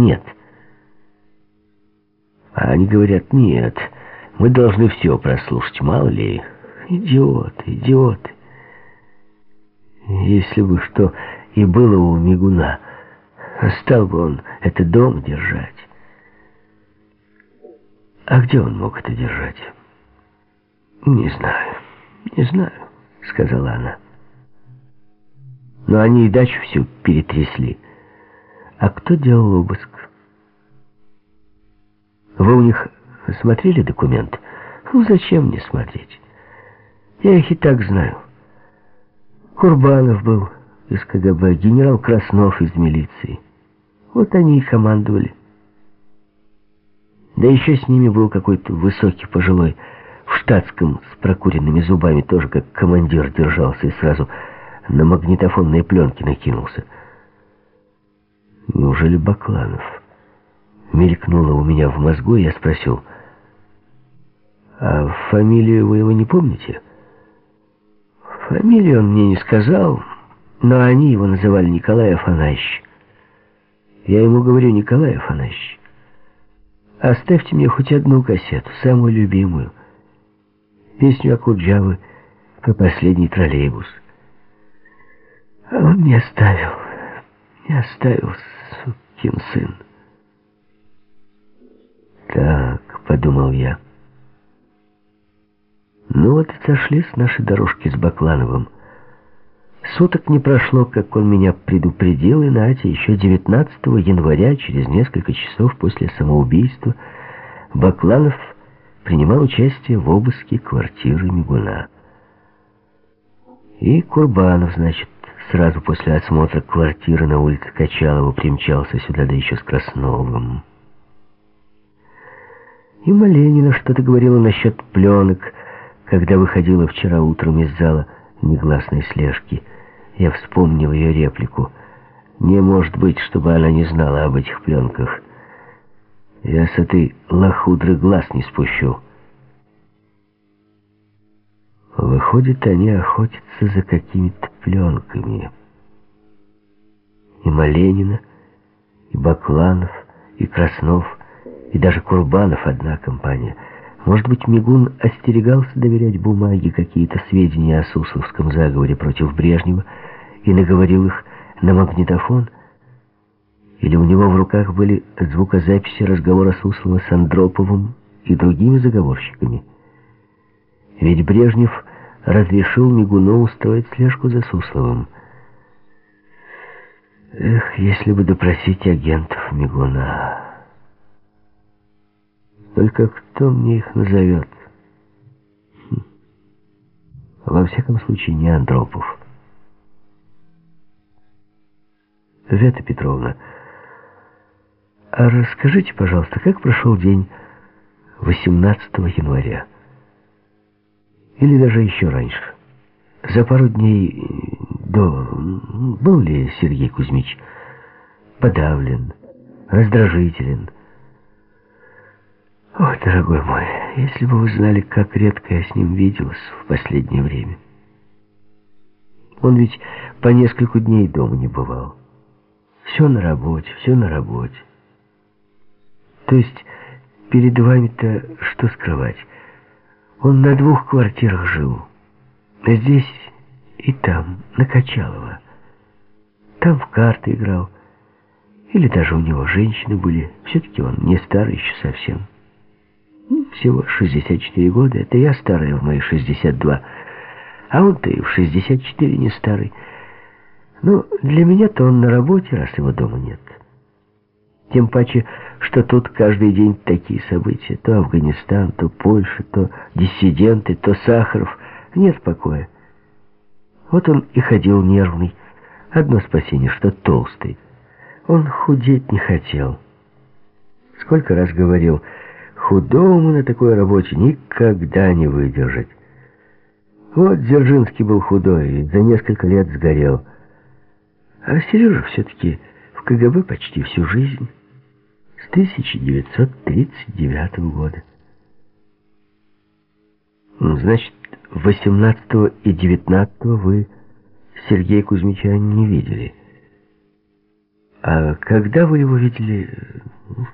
нет. А они говорят, нет, мы должны все прослушать, мало ли. Идиоты, идиоты. Если бы что и было у Мигуна, стал бы он это дом держать. А где он мог это держать? Не знаю, не знаю, сказала она. Но они и дачу всю перетрясли. А кто делал обыск? Вы у них смотрели документ? Ну, зачем мне смотреть? Я их и так знаю. Курбанов был из КГБ, генерал Краснов из милиции. Вот они и командовали. Да еще с ними был какой-то высокий пожилой, в штатском, с прокуренными зубами, тоже как командир держался и сразу на магнитофонные пленки накинулся. Неужели Бакланов? Мелькнуло у меня в мозгу, и я спросил, «А фамилию вы его не помните?» Фамилию он мне не сказал, но они его называли Николай Афанасьевич. Я ему говорю, Николай Афанасьевич, оставьте мне хоть одну кассету, самую любимую, песню Акуджавы про последний троллейбус. А он не оставил, не оставил, сукин сын. Так, подумал я. Ну вот и сошли с нашей дорожки с Баклановым. Суток не прошло, как он меня предупредил, и Натя еще 19 января, через несколько часов после самоубийства, Бакланов принимал участие в обыске квартиры Мигуна. И Курбанов, значит, сразу после осмотра квартиры на улице Качалова примчался сюда, да еще с Красновым. И Маленина что-то говорила насчет пленок, когда выходила вчера утром из зала негласной слежки. Я вспомнил ее реплику. Не может быть, чтобы она не знала об этих пленках. Я с этой лохудры глаз не спущу. Выходит, они охотятся за какими-то пленками. И Маленина, и Бакланов, и Краснов, и даже Курбанов одна компания. Может быть, Мигун остерегался доверять бумаге какие-то сведения о Сусловском заговоре против Брежнева и наговорил их на магнитофон? Или у него в руках были звукозаписи разговора Суслова с Андроповым и другими заговорщиками? Ведь Брежнев разрешил Мигуну устроить слежку за Сусловым. Эх, если бы допросить агентов Мигуна... Только кто мне их назовет? Хм. Во всяком случае, не Андропов. Вета Петровна, а расскажите, пожалуйста, как прошел день 18 января? Или даже еще раньше? За пару дней до... Был ли Сергей Кузьмич подавлен, раздражителен, о, дорогой мой, если бы вы знали, как редко я с ним виделась в последнее время. Он ведь по несколько дней дома не бывал. Все на работе, все на работе. То есть перед вами-то что скрывать? Он на двух квартирах жил. Здесь и там, на Качалово. Там в карты играл. Или даже у него женщины были. Все-таки он не старый еще совсем. Всего 64 года. Это я старая в мои 62. А он-то и в 64 не старый. Ну, для меня-то он на работе, раз его дома нет. Тем паче, что тут каждый день такие события. То Афганистан, то Польша, то диссиденты, то Сахаров. Нет покоя. Вот он и ходил нервный. Одно спасение, что толстый. Он худеть не хотел. Сколько раз говорил... Худому на такой работе никогда не выдержать. Вот Дзержинский был худой и за несколько лет сгорел. А Сережа все-таки в КГБ почти всю жизнь. С 1939 года. Ну, значит, 18 и 19 вы Сергея Кузьмича не видели. А когда вы его видели